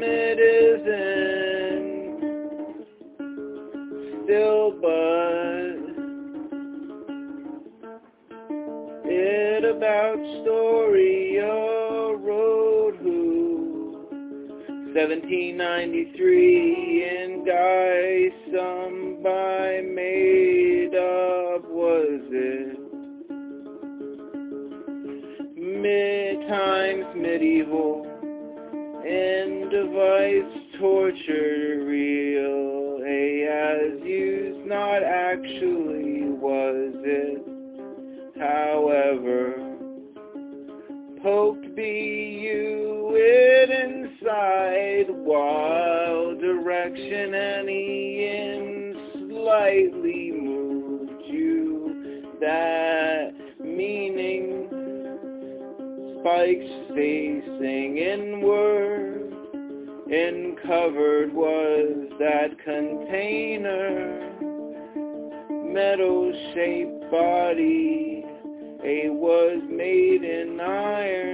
It isn't, still but it about story of road who 1793 in Guy some by made up was it? Mid times medieval and device torture real a as used not actually was it? However poked be you it inside while direction any slightly moved you. That meaning spikes facing inward. And covered was that container. Metal shaped body it was made in iron